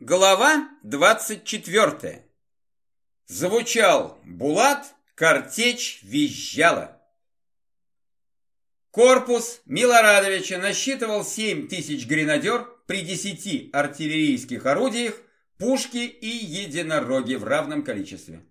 Глава 24. Звучал Булат, картечь визжала. Корпус Милорадовича насчитывал 7 тысяч гренадер при 10 артиллерийских орудиях, пушки и единороги в равном количестве.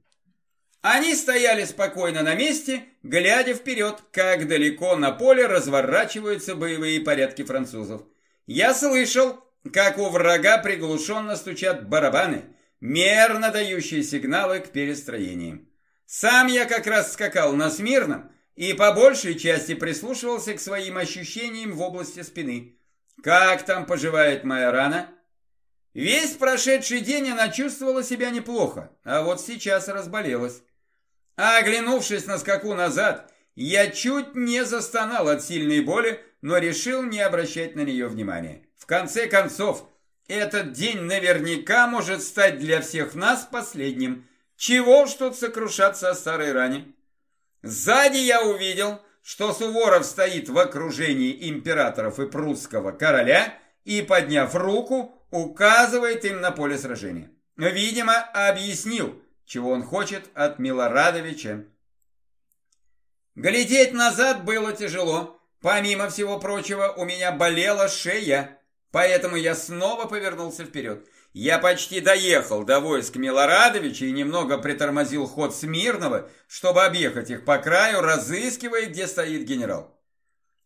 Они стояли спокойно на месте, глядя вперед, как далеко на поле разворачиваются боевые порядки французов. Я слышал, как у врага приглушенно стучат барабаны, мерно дающие сигналы к перестроениям. Сам я как раз скакал на Смирном и по большей части прислушивался к своим ощущениям в области спины. Как там поживает моя рана? Весь прошедший день она чувствовала себя неплохо, а вот сейчас разболелась. А оглянувшись на скаку назад, я чуть не застонал от сильной боли, но решил не обращать на нее внимания. Конце концов, этот день наверняка может стать для всех нас последним. Чего ж тут сокрушаться о старой ране? Сзади я увидел, что Суворов стоит в окружении императоров и прусского короля и, подняв руку, указывает им на поле сражения. Видимо, объяснил, чего он хочет от Милорадовича. Глядеть назад было тяжело. Помимо всего прочего, у меня болела шея, поэтому я снова повернулся вперед. Я почти доехал до войск Милорадовича и немного притормозил ход Смирного, чтобы объехать их по краю, разыскивая, где стоит генерал.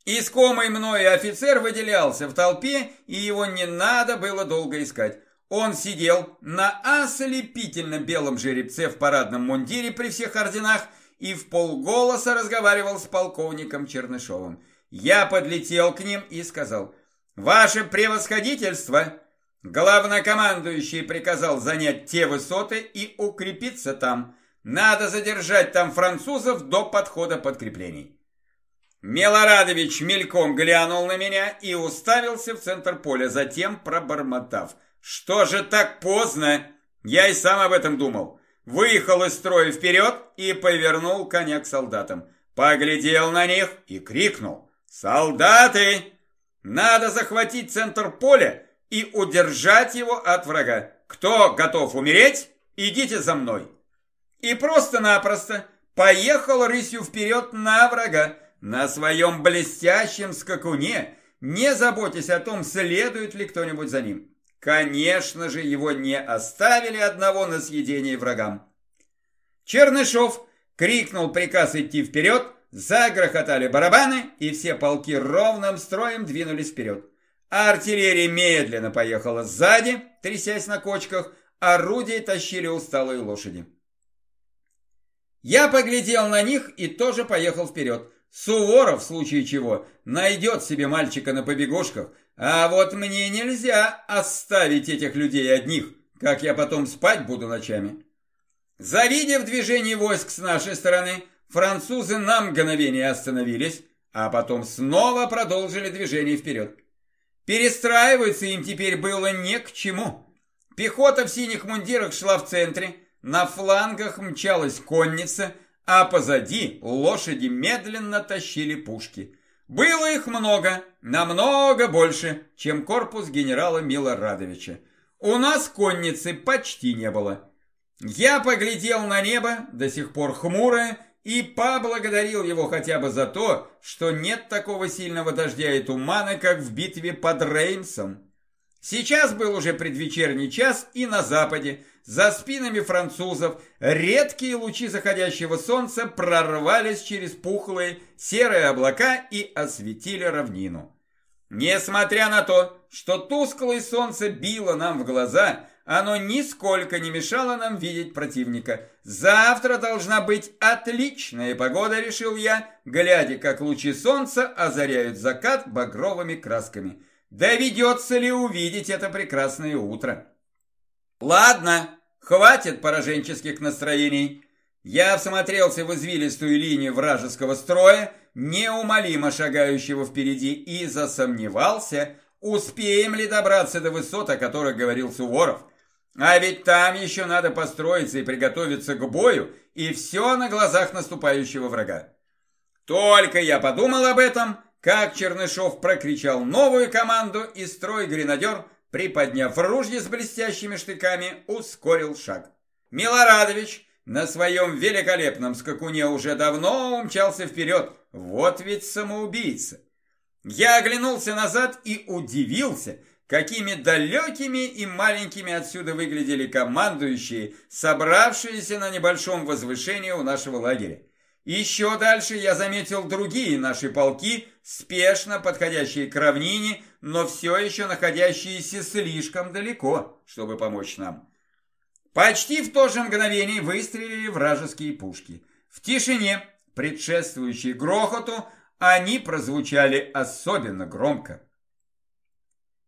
Искомый мною офицер выделялся в толпе, и его не надо было долго искать. Он сидел на ослепительно белом жеребце в парадном мундире при всех орденах и в полголоса разговаривал с полковником Чернышовым. Я подлетел к ним и сказал, «Ваше превосходительство!» Главнокомандующий приказал занять те высоты и укрепиться там. Надо задержать там французов до подхода подкреплений. Милорадович мельком глянул на меня и уставился в центр поля, затем пробормотав. «Что же так поздно?» Я и сам об этом думал. Выехал из строя вперед и повернул коня к солдатам. Поглядел на них и крикнул. «Солдаты! Надо захватить центр поля и удержать его от врага. Кто готов умереть, идите за мной!» И просто-напросто поехал рысью вперед на врага, на своем блестящем скакуне, не заботясь о том, следует ли кто-нибудь за ним. Конечно же, его не оставили одного на съедение врагам. Чернышов крикнул приказ идти вперед, загрохотали барабаны, и все полки ровным строем двинулись вперед. Артиллерия медленно поехала сзади, трясясь на кочках, орудия тащили усталые лошади. Я поглядел на них и тоже поехал вперед. Суворов, в случае чего, найдет себе мальчика на побегушках, а вот мне нельзя оставить этих людей одних, как я потом спать буду ночами. Завидев движение войск с нашей стороны, французы на мгновение остановились, а потом снова продолжили движение вперед. Перестраиваться им теперь было не к чему. Пехота в синих мундирах шла в центре, на флангах мчалась конница, а позади лошади медленно тащили пушки. Было их много, намного больше, чем корпус генерала Милорадовича. У нас конницы почти не было. Я поглядел на небо, до сих пор хмурое, и поблагодарил его хотя бы за то, что нет такого сильного дождя и тумана, как в битве под Реймсом. Сейчас был уже предвечерний час, и на западе, за спинами французов, редкие лучи заходящего солнца прорвались через пухлые серые облака и осветили равнину. Несмотря на то, что тусклое солнце било нам в глаза, оно нисколько не мешало нам видеть противника. Завтра должна быть отличная погода, решил я, глядя, как лучи солнца озаряют закат багровыми красками. Доведется ли увидеть это прекрасное утро? Ладно, хватит пораженческих настроений. Я всмотрелся в извилистую линию вражеского строя, неумолимо шагающего впереди, и засомневался, успеем ли добраться до высот, о которых говорил Суворов. А ведь там еще надо построиться и приготовиться к бою, и все на глазах наступающего врага. Только я подумал об этом, как Чернышов прокричал новую команду, и строй гренадер приподняв ружье с блестящими штыками, ускорил шаг. Милорадович на своем великолепном скакуне уже давно умчался вперед. Вот ведь самоубийца. Я оглянулся назад и удивился, какими далекими и маленькими отсюда выглядели командующие, собравшиеся на небольшом возвышении у нашего лагеря. Еще дальше я заметил другие наши полки, спешно подходящие к равнине, но все еще находящиеся слишком далеко, чтобы помочь нам. Почти в то же мгновение выстрелили вражеские пушки. В тишине, предшествующей грохоту, они прозвучали особенно громко.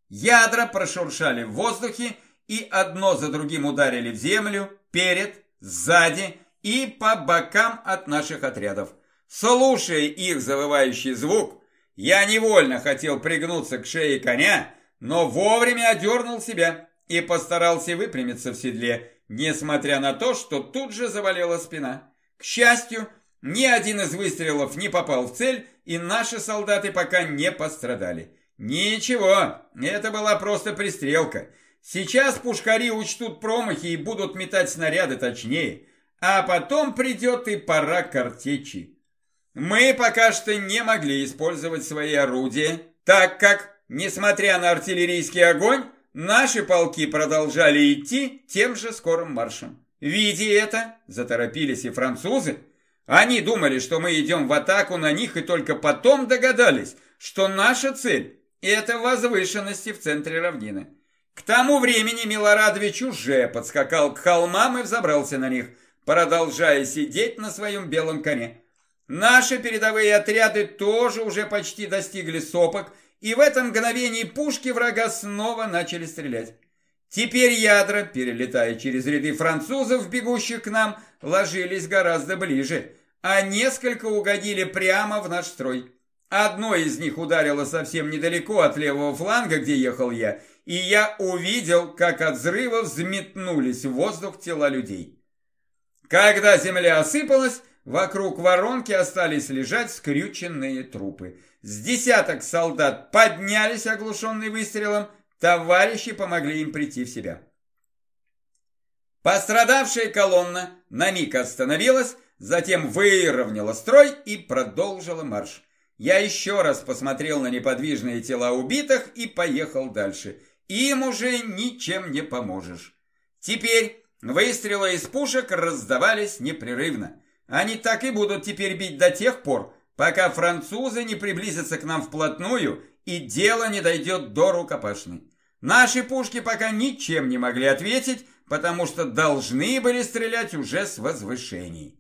Ядра прошуршали в воздухе и одно за другим ударили в землю, перед, сзади и по бокам от наших отрядов. Слушая их завывающий звук, я невольно хотел пригнуться к шее коня, но вовремя одернул себя и постарался выпрямиться в седле, несмотря на то, что тут же завалила спина. К счастью, ни один из выстрелов не попал в цель, и наши солдаты пока не пострадали. Ничего, это была просто пристрелка. Сейчас пушкари учтут промахи и будут метать снаряды точнее, а потом придет и пора картечи. Мы пока что не могли использовать свои орудия, так как, несмотря на артиллерийский огонь, Наши полки продолжали идти тем же скорым маршем. Видя это, заторопились и французы. Они думали, что мы идем в атаку на них, и только потом догадались, что наша цель – это возвышенности в центре равнины. К тому времени Милорадович уже подскакал к холмам и взобрался на них, продолжая сидеть на своем белом коне. Наши передовые отряды тоже уже почти достигли сопок и в этом мгновении пушки врага снова начали стрелять. Теперь ядра, перелетая через ряды французов, бегущих к нам, ложились гораздо ближе, а несколько угодили прямо в наш строй. Одно из них ударило совсем недалеко от левого фланга, где ехал я, и я увидел, как от взрыва взметнулись в воздух тела людей. Когда земля осыпалась, вокруг воронки остались лежать скрюченные трупы. С десяток солдат поднялись, оглушенные выстрелом, товарищи помогли им прийти в себя. Пострадавшая колонна на миг остановилась, затем выровняла строй и продолжила марш. Я еще раз посмотрел на неподвижные тела убитых и поехал дальше. Им уже ничем не поможешь. Теперь выстрелы из пушек раздавались непрерывно. Они так и будут теперь бить до тех пор, пока французы не приблизятся к нам вплотную и дело не дойдет до рукопашной. Наши пушки пока ничем не могли ответить, потому что должны были стрелять уже с возвышений.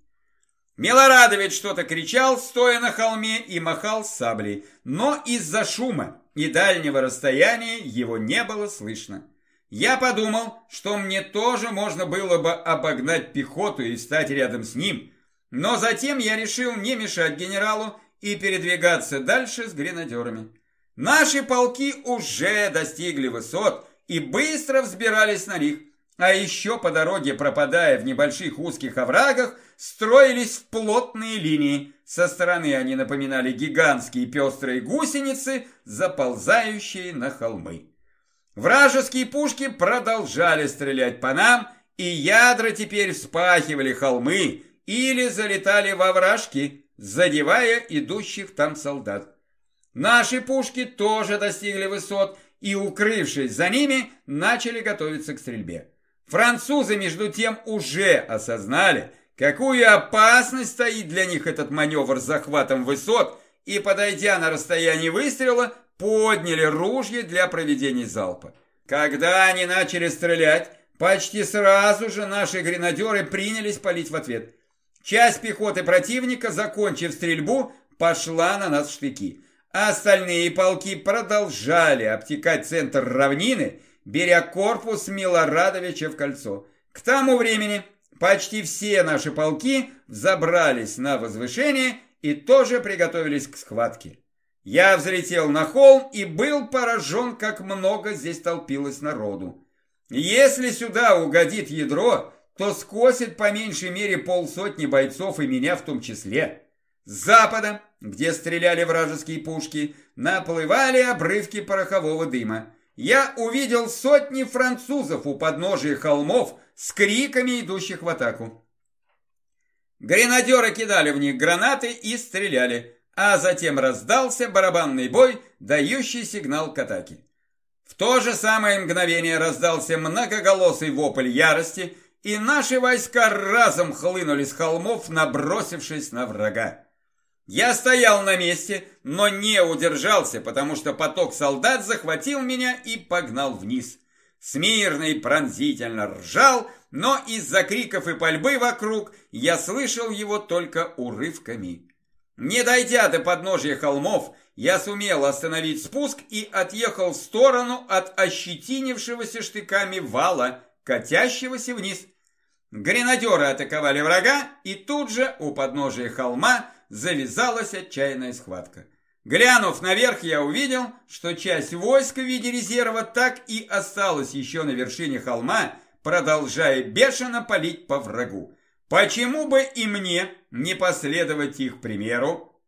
Милорадович что-то кричал, стоя на холме и махал саблей, но из-за шума и дальнего расстояния его не было слышно. Я подумал, что мне тоже можно было бы обогнать пехоту и встать рядом с ним, но затем я решил не мешать генералу и передвигаться дальше с гренадерами. Наши полки уже достигли высот и быстро взбирались на них, а еще по дороге, пропадая в небольших узких оврагах, строились в плотные линии. Со стороны они напоминали гигантские пестрые гусеницы, заползающие на холмы. Вражеские пушки продолжали стрелять по нам, и ядра теперь вспахивали холмы, или залетали во вражки, задевая идущих там солдат. Наши пушки тоже достигли высот и, укрывшись за ними, начали готовиться к стрельбе. Французы, между тем, уже осознали, какую опасность стоит для них этот маневр с захватом высот и, подойдя на расстояние выстрела, подняли ружья для проведения залпа. Когда они начали стрелять, почти сразу же наши гренадеры принялись палить в ответ – Часть пехоты противника, закончив стрельбу, пошла на нас в штыки. Остальные полки продолжали обтекать центр равнины, беря корпус Милорадовича в кольцо. К тому времени почти все наши полки взобрались на возвышение и тоже приготовились к схватке. Я взлетел на холм и был поражен, как много здесь толпилось народу. Если сюда угодит ядро, то скосит по меньшей мере полсотни бойцов и меня в том числе. С запада, где стреляли вражеские пушки, наплывали обрывки порохового дыма. я увидел сотни французов у подножия холмов с криками, идущих в атаку. Гренадеры кидали в них гранаты и стреляли, а затем раздался барабанный бой, дающий сигнал к атаке. В то же самое мгновение раздался многоголосый вопль ярости, и наши войска разом хлынули с холмов, набросившись на врага. Я стоял на месте, но не удержался, потому что поток солдат захватил меня и погнал вниз. Смирный пронзительно ржал, но из-за криков и пальбы вокруг я слышал его только урывками. Не дойдя до подножья холмов, я сумел остановить спуск и отъехал в сторону от ощетинившегося штыками вала, катящегося вниз. Гренадеры атаковали врага, и тут же у подножия холма завязалась отчаянная схватка. Глянув наверх, я увидел, что часть войска в виде резерва так и осталась еще на вершине холма, продолжая бешено палить по врагу. Почему бы и мне не последовать их примеру?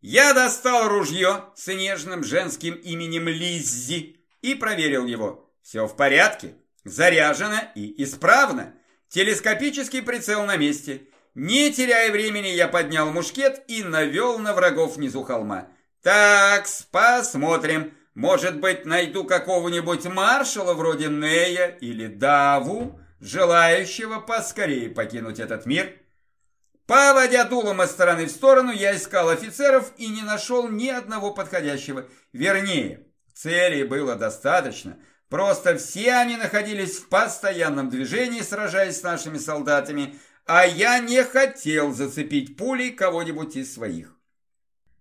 Я достал ружье с нежным женским именем Лиззи и проверил его. Все в порядке, заряжено и исправно. Телескопический прицел на месте. Не теряя времени, я поднял мушкет и навел на врагов внизу холма. Так, посмотрим. Может быть, найду какого-нибудь маршала вроде Нея или Даву, желающего поскорее покинуть этот мир. Поводя дулом из стороны в сторону, я искал офицеров и не нашел ни одного подходящего. Вернее, целей было достаточно, просто все они находились в постоянном движении, сражаясь с нашими солдатами, а я не хотел зацепить пулей кого-нибудь из своих.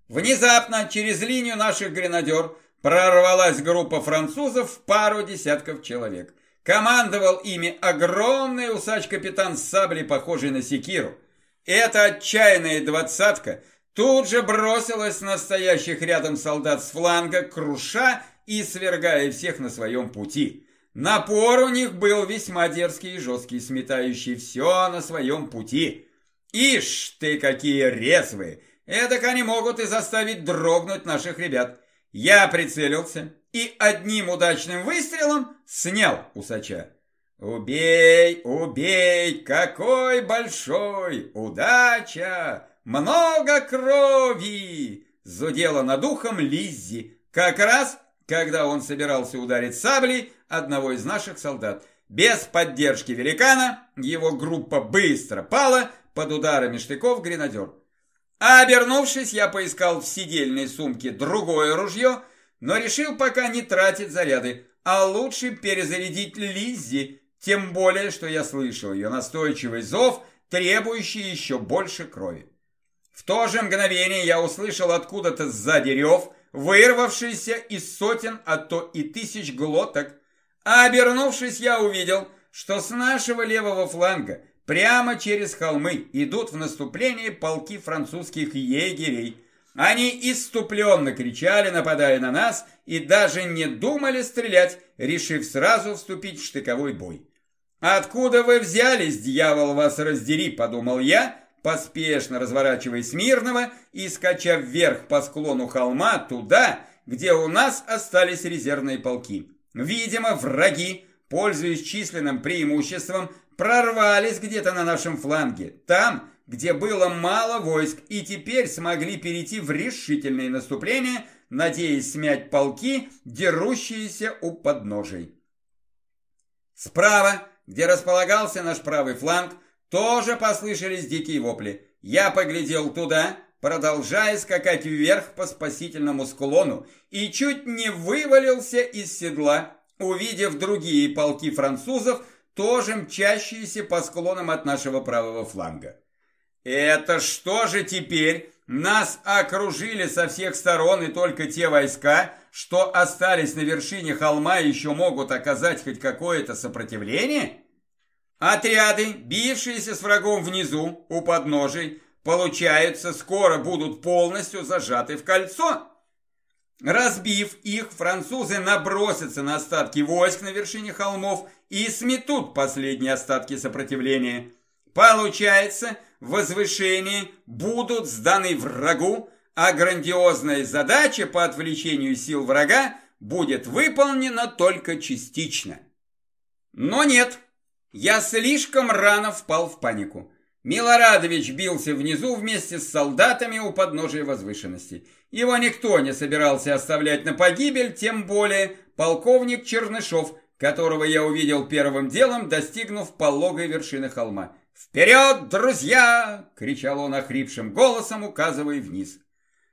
Внезапно через линию наших гренадер прорвалась группа французов в пару десятков человек. Командовал ими огромный усач-капитан с саблей, похожий на секиру. Эта отчаянная двадцатка тут же бросилась на стоящих рядом солдат с фланга, круша и свергая всех на своем пути. Напор у них был весьма дерзкий и жесткий, сметающий все на своем пути. Ишь ты, какие резвые! Эдак они могут и заставить дрогнуть наших ребят. Я прицелился и одним удачным выстрелом снял усача. «Убей, убей, какой большой! Удача! Много крови!» Зудела над ухом Лиззи, как раз, когда он собирался ударить саблей одного из наших солдат. Без поддержки великана его группа быстро пала под ударами штыков гренадер. А обернувшись, я поискал в сидельной сумке другое ружье, но решил пока не тратить заряды, а лучше перезарядить Лиззи, тем более, что я слышал ее настойчивый зов, требующий еще больше крови. В то же мгновение я услышал откуда-то сзади рев, вырвавшийся из сотен, а то и тысяч глоток, а обернувшись, я увидел, что с нашего левого фланга прямо через холмы идут в наступление полки французских егерей. Они иступленно кричали, нападая на нас, и даже не думали стрелять, решив сразу вступить в штыковой бой. «Откуда вы взялись, дьявол вас раздери?» – подумал я, поспешно разворачиваясь мирного и скача вверх по склону холма туда, где у нас остались резервные полки. Видимо, враги, пользуясь численным преимуществом, прорвались где-то на нашем фланге, там, где было мало войск, и теперь смогли перейти в решительное наступление, надеясь смять полки, дерущиеся у подножий. Справа, где располагался наш правый фланг, тоже послышались дикие вопли. Я поглядел туда, продолжая скакать вверх по спасительному склону, и чуть не вывалился из седла, увидев другие полки французов, тоже мчащиеся по склонам от нашего правого фланга. Это что же теперь? Нас окружили со всех сторон, и только те войска, что остались на вершине холма, еще могут оказать хоть какое-то сопротивление? Отряды, бившиеся с врагом внизу, у подножий, получается, скоро будут полностью зажаты в кольцо. Разбив их, французы набросятся на остатки войск на вершине холмов и сметут последние остатки сопротивления. Получается, возвышения будут сданы врагу, а грандиозная задача по отвлечению сил врага будет выполнено только частично. Но нет, я слишком рано впал в панику. Милорадович бился внизу вместе с солдатами у подножия возвышенности. Его никто не собирался оставлять на погибель, тем более полковник Чернышов, которого я увидел первым делом, достигнув пологой вершины холма. «Вперед, друзья!» — кричал он охрипшим голосом, указывая вниз.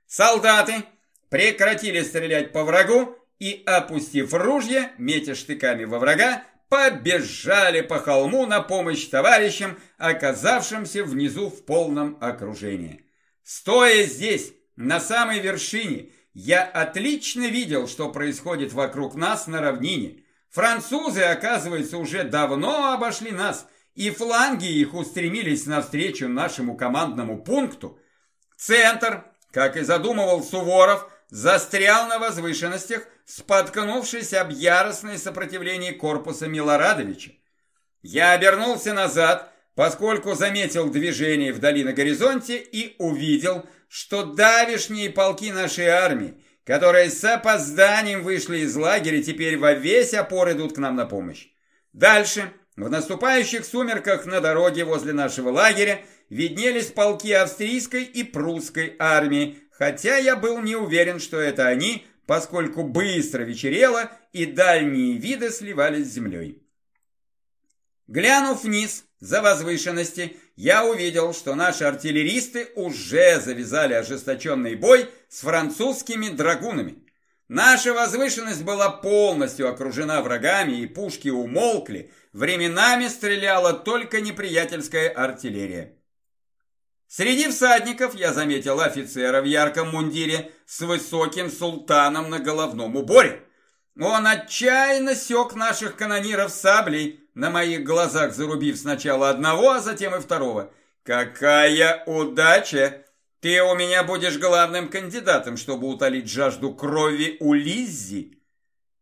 Солдаты прекратили стрелять по врагу и, опустив ружья, метя штыками во врага, побежали по холму на помощь товарищам, оказавшимся внизу в полном окружении. Стоя здесь, на самой вершине, я отлично видел, что происходит вокруг нас на равнине. Французы, оказывается, уже давно обошли нас, и фланги их устремились навстречу нашему командному пункту. Центр, как и задумывал Суворов, застрял на возвышенностях, споткнувшись об яростное сопротивление корпуса Милорадовича. Я обернулся назад, поскольку заметил движение вдали на горизонте и увидел, что давишние полки нашей армии, которые с опозданием вышли из лагеря, теперь во весь опор идут к нам на помощь. Дальше, в наступающих сумерках на дороге возле нашего лагеря, виднелись полки австрийской и прусской армии, хотя я был не уверен, что это они, поскольку быстро вечерело и дальние виды сливались с землей. Глянув вниз, за возвышенности, я увидел, что наши артиллеристы уже завязали ожесточенный бой с французскими драгунами. Наша возвышенность была полностью окружена врагами, и пушки умолкли, временами стреляла только неприятельская артиллерия. Среди всадников я заметил офицера в ярком мундире с высоким султаном на головном уборе. Он отчаянно сёк наших канониров саблей, на моих глазах зарубив сначала одного, а затем и второго. «Какая удача! Ты у меня будешь главным кандидатом, чтобы утолить жажду крови у Лиззи!»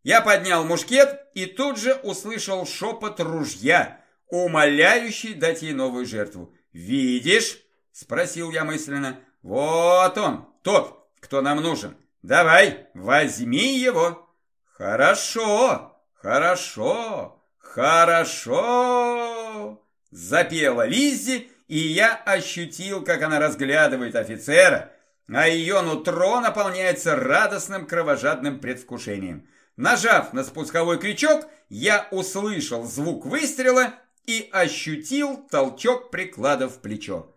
Я поднял мушкет и тут же услышал шепот ружья, умоляющий дать ей новую жертву. «Видишь?» Спросил я мысленно. Вот он, тот, кто нам нужен. Давай, возьми его. Хорошо, хорошо, хорошо. Запела Лиззи, и я ощутил, как она разглядывает офицера, а ее нутро наполняется радостным кровожадным предвкушением. Нажав на спусковой крючок, я услышал звук выстрела и ощутил толчок приклада в плечо.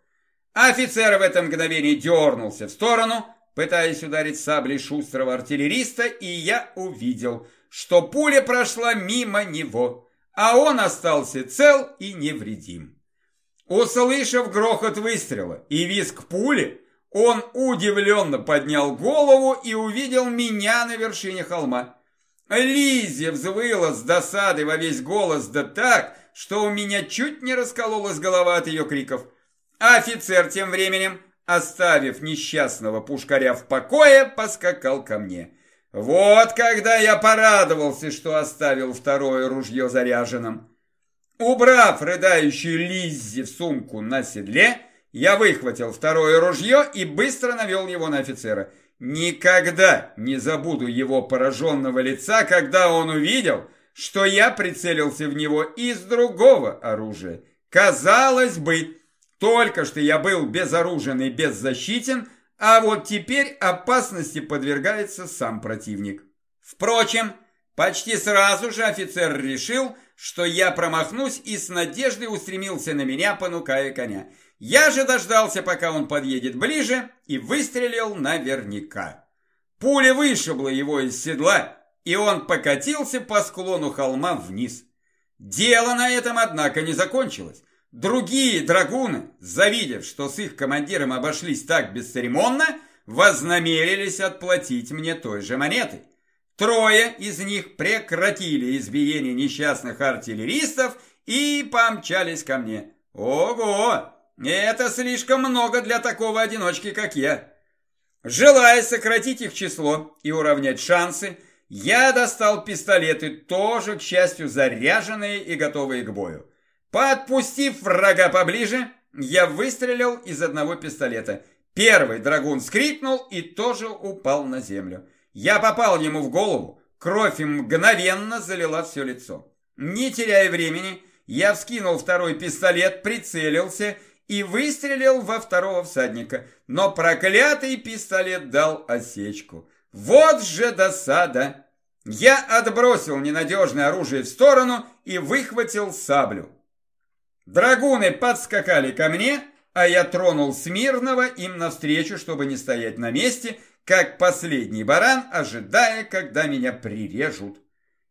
Офицер в это мгновение дернулся в сторону, пытаясь ударить саблей шустрого артиллериста, и я увидел, что пуля прошла мимо него, а он остался цел и невредим. Услышав грохот выстрела и визг пули, он удивленно поднял голову и увидел меня на вершине холма. Лизия взвыла с досады во весь голос да так, что у меня чуть не раскололась голова от ее криков – офицер тем временем, оставив несчастного пушкаря в покое, поскакал ко мне. Вот когда я порадовался, что оставил второе ружье заряженным. Убрав рыдающую Лиззи в сумку на седле, я выхватил второе ружье и быстро навел его на офицера. Никогда не забуду его пораженного лица, когда он увидел, что я прицелился в него из другого оружия. Казалось бы, только что я был безоружен и беззащитен, а вот теперь опасности подвергается сам противник. Впрочем, почти сразу же офицер решил, что я промахнусь и с надеждой устремился на меня, понукая коня. Я же дождался, пока он подъедет ближе, и выстрелил наверняка. Пуля вышибла его из седла, и он покатился по склону холма вниз. Дело на этом, однако, не закончилось. Другие драгуны, завидев, что с их командиром обошлись так бесцеремонно, вознамерились отплатить мне той же монетой. Трое из них прекратили избиение несчастных артиллеристов и помчались ко мне. Ого! Это слишком много для такого одиночки, как я. Желая сократить их число и уравнять шансы, я достал пистолеты, тоже, к счастью, заряженные и готовые к бою. Подпустив врага поближе, я выстрелил из одного пистолета. Первый драгун скрикнул и тоже упал на землю. Я попал ему в голову. кровь мгновенно залила все лицо. Не теряя времени, я вскинул второй пистолет, прицелился и выстрелил во второго всадника, но проклятый пистолет дал осечку. Вот же досада! Я отбросил ненадежное оружие в сторону и выхватил саблю. Драгуны подскакали ко мне, а я тронул Смирного им навстречу, чтобы не стоять на месте, как последний баран, ожидая, когда меня прирежут.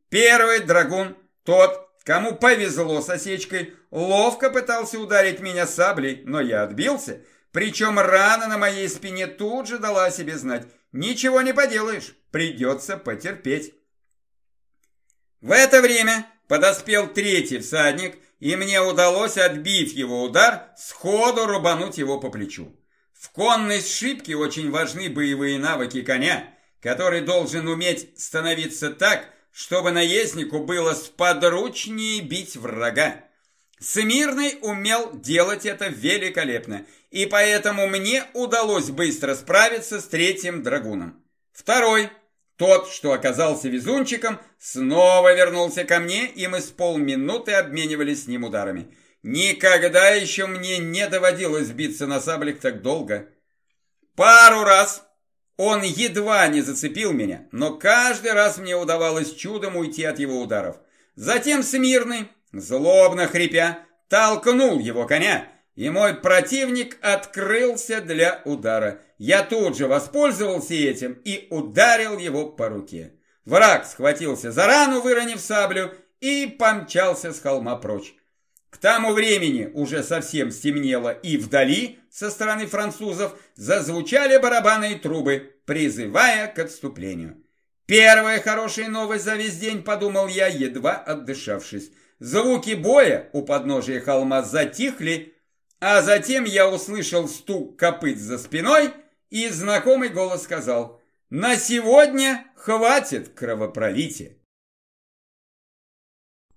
Первый драгун, тот, кому повезло с осечкой, ловко пытался ударить меня саблей, но я отбился, причем рана на моей спине тут же дала о себе знать. Ничего не поделаешь, придется потерпеть. В это время подоспел третий всадник, и мне удалось, отбив его удар, сходу рубануть его по плечу. В конной сшибке очень важны боевые навыки коня, который должен уметь становиться так, чтобы наезднику было сподручнее бить врага. Смирный умел делать это великолепно, и поэтому мне удалось быстро справиться с третьим драгуном. Второй – тот, что оказался везунчиком, снова вернулся ко мне, и мы с полминуты обменивались с ним ударами. Никогда еще мне не доводилось биться на саблях так долго. Пару раз он едва не зацепил меня, но каждый раз мне удавалось чудом уйти от его ударов. Затем Смирный, злобно хрипя, толкнул его коня, и мой противник открылся для удара. Я тут же воспользовался этим и ударил его по руке. Враг схватился за рану, выронив саблю, и помчался с холма прочь. К тому времени уже совсем стемнело, и вдали, со стороны французов, зазвучали барабаны и трубы, призывая к отступлению. Первая хорошая новость за весь день, подумал я, едва отдышавшись. Звуки боя у подножия холма затихли, а затем я услышал стук копыт за спиной, и знакомый голос сказал «На сегодня хватит кровопролития».